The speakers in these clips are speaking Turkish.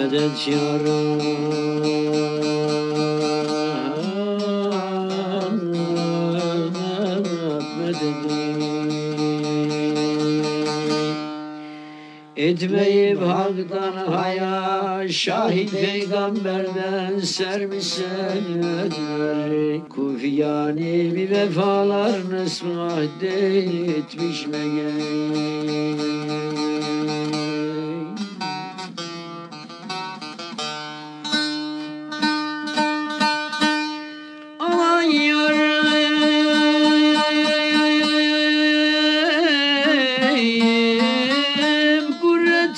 medet medet Etmeyip haktan haya Şahit peygamberden sermişler Kufiyani bir vefalar Nısmah etmiş meğer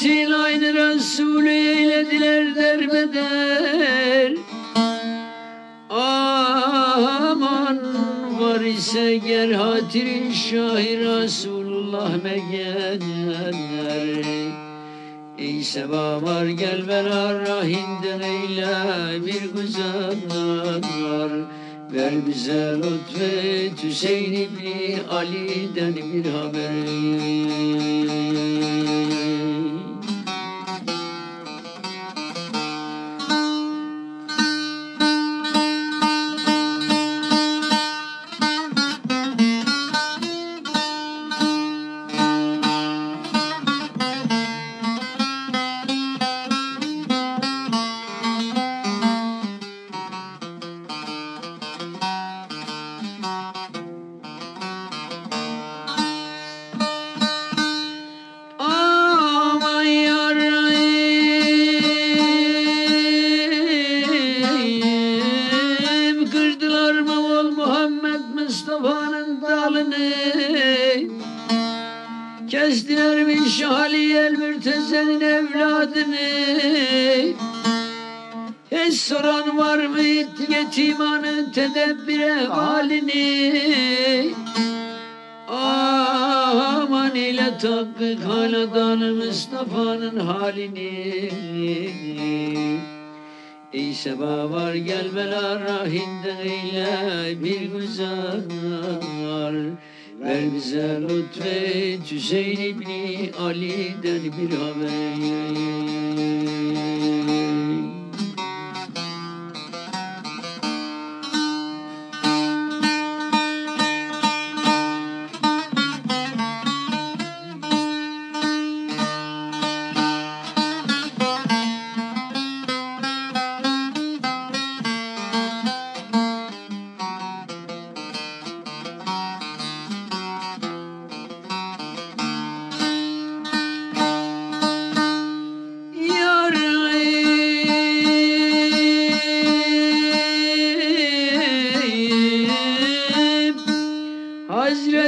Kurretil aynı Resulü eylediler derbeder. Aman var ise ger hatiri şahi Resulullah megener Ey seba var gel bela rahinden eyle bir güzel Ver bize lütfet Hüseyin İbni Ali'den bir haber Mustafa'nın dalını Kestiler mi Şaliyel Mürteze'nin evladını. Hiç soran var mı yetimanın tedebbire halini? Aman ile takkık haladanı Mustafa'nın halini Ey seba var gel bela rahinden eyle bir güzel. Ver bize lütfet Hüseyin İbni Ali'den bir haber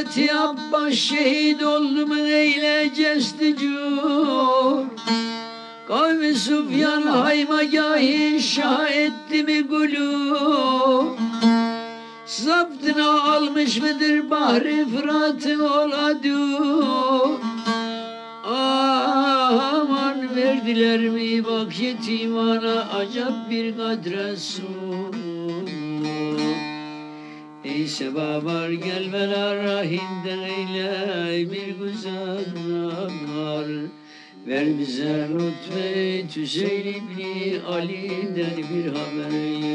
Hazreti Abbas şehit oldu mu eyle cesticur Kavmi Sufyan haymagahi şah etti mi gulu Zaptına almış mıdır Bahri Fırat'ı oladu Aman verdiler mi bak yetimana acap bir kadre su Ey seba var gel bela rahinden eyle bir güzel Ver bize lütfet Hüseyin İbni Ali'den bir haber